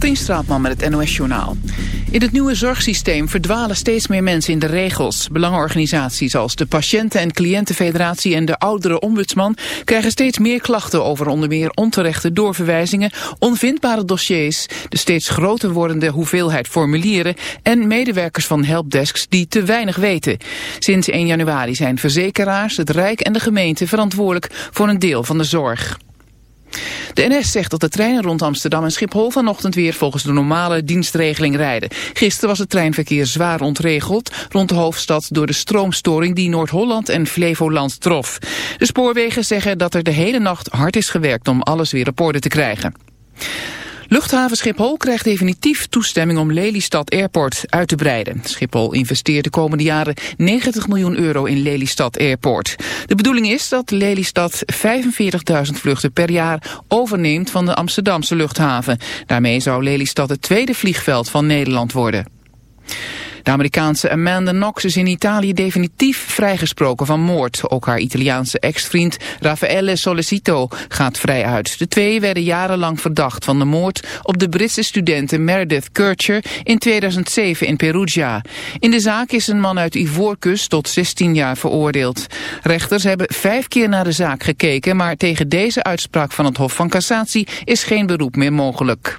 Katrien Straatman met het NOS-journaal. In het nieuwe zorgsysteem verdwalen steeds meer mensen in de regels. Belangenorganisaties als de Patiënten- en Cliëntenfederatie en de Oudere Ombudsman krijgen steeds meer klachten over onder meer onterechte doorverwijzingen, onvindbare dossiers, de steeds groter wordende hoeveelheid formulieren en medewerkers van helpdesks die te weinig weten. Sinds 1 januari zijn verzekeraars, het Rijk en de gemeente verantwoordelijk voor een deel van de zorg. De NS zegt dat de treinen rond Amsterdam en Schiphol vanochtend weer volgens de normale dienstregeling rijden. Gisteren was het treinverkeer zwaar ontregeld rond de hoofdstad door de stroomstoring die Noord-Holland en Flevoland trof. De spoorwegen zeggen dat er de hele nacht hard is gewerkt om alles weer op orde te krijgen. Luchthaven Schiphol krijgt definitief toestemming om Lelystad Airport uit te breiden. Schiphol investeert de komende jaren 90 miljoen euro in Lelystad Airport. De bedoeling is dat Lelystad 45.000 vluchten per jaar overneemt van de Amsterdamse luchthaven. Daarmee zou Lelystad het tweede vliegveld van Nederland worden. De Amerikaanse Amanda Knox is in Italië definitief vrijgesproken van moord. Ook haar Italiaanse ex-vriend Raffaele Solicito gaat vrij uit. De twee werden jarenlang verdacht van de moord op de Britse studente Meredith Kircher in 2007 in Perugia. In de zaak is een man uit Ivoorkust tot 16 jaar veroordeeld. Rechters hebben vijf keer naar de zaak gekeken, maar tegen deze uitspraak van het Hof van Cassatie is geen beroep meer mogelijk.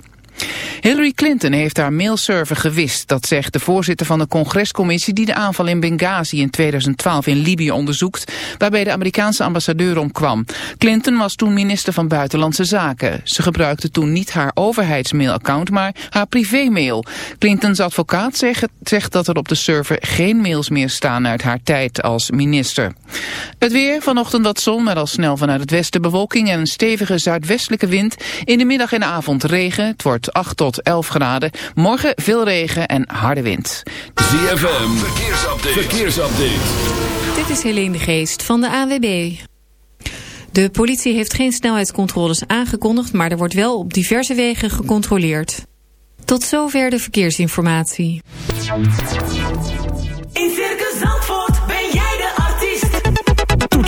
Hillary Clinton heeft haar mailserver gewist. Dat zegt de voorzitter van de congrescommissie die de aanval in Benghazi in 2012 in Libië onderzoekt, waarbij de Amerikaanse ambassadeur omkwam. Clinton was toen minister van Buitenlandse Zaken. Ze gebruikte toen niet haar overheidsmailaccount, maar haar privémail. Clintons advocaat zegt, zegt dat er op de server geen mails meer staan uit haar tijd als minister. Het weer, vanochtend wat zon, maar al snel vanuit het westen bewolking en een stevige zuidwestelijke wind. In de middag en avond regen. Het wordt 8 tot 11 graden. Morgen veel regen en harde wind. ZFM, verkeersupdate. verkeersupdate. Dit is Helene de Geest van de AWB. De politie heeft geen snelheidscontroles aangekondigd... maar er wordt wel op diverse wegen gecontroleerd. Tot zover de verkeersinformatie. In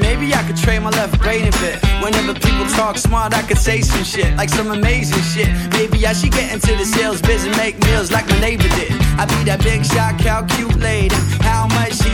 Maybe I could trade my left brain a bit. Whenever people talk smart, I could say some shit, like some amazing shit. Maybe I should get into the sales biz and make meals like my neighbor did. I'd be that big shot, calculating how much he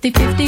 50 50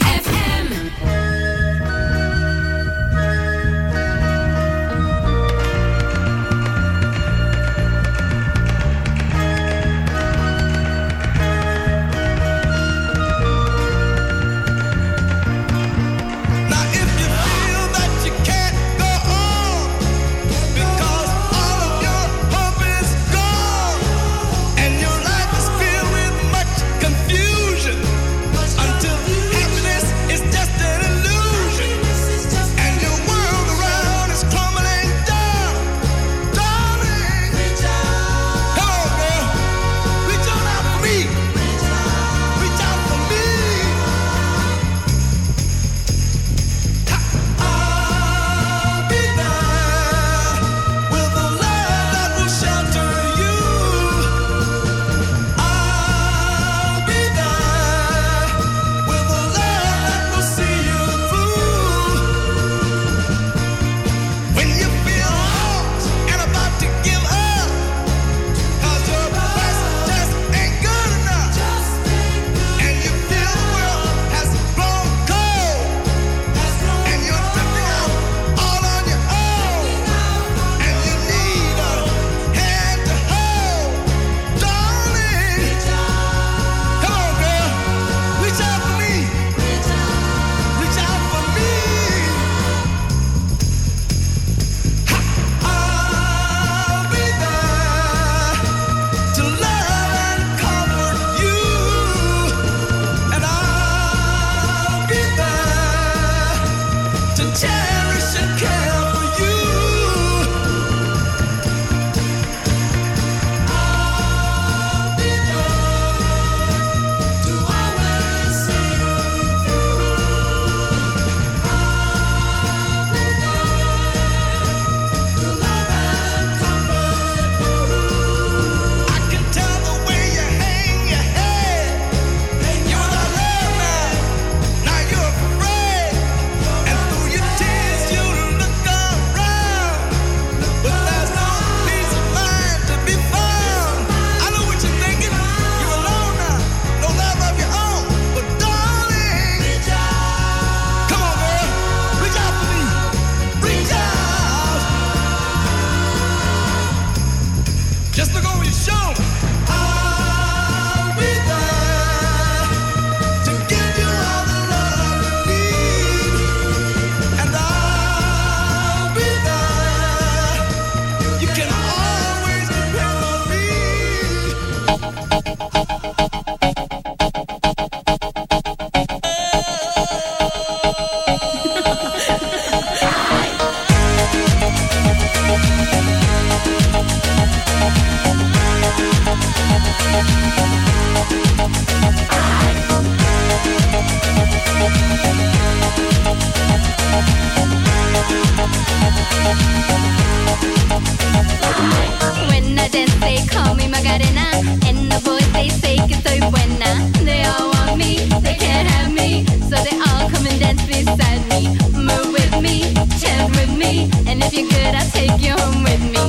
and the boys they say buena. They all want me, they can't have me, so they all come and dance beside me. Move with me, with me, and if you're good I'll take you home with me.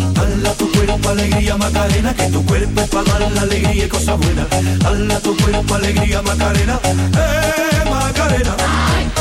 Tu cuerpo alegría Macarena, que tu cuerpo es para dar la alegría y cosas buenas. Hala tu cuerpo alegría Macarena, eh Macarena.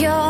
your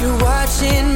you're watching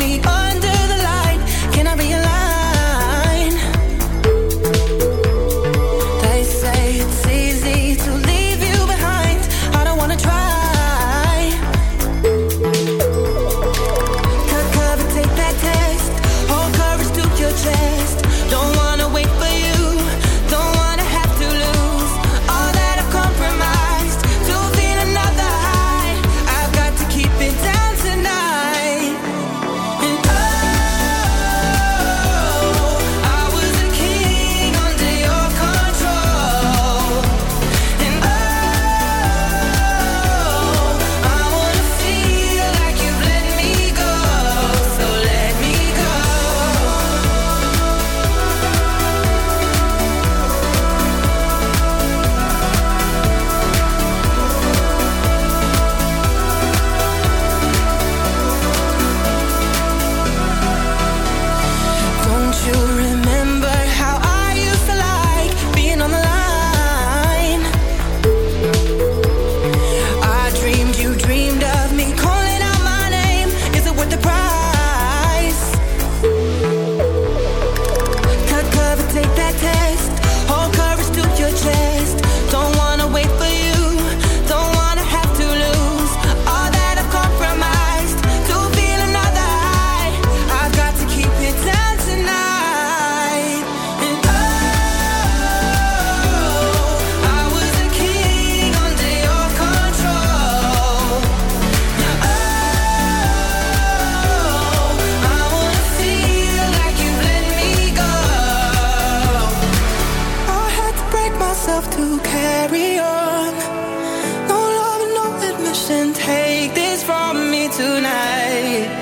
to carry tonight.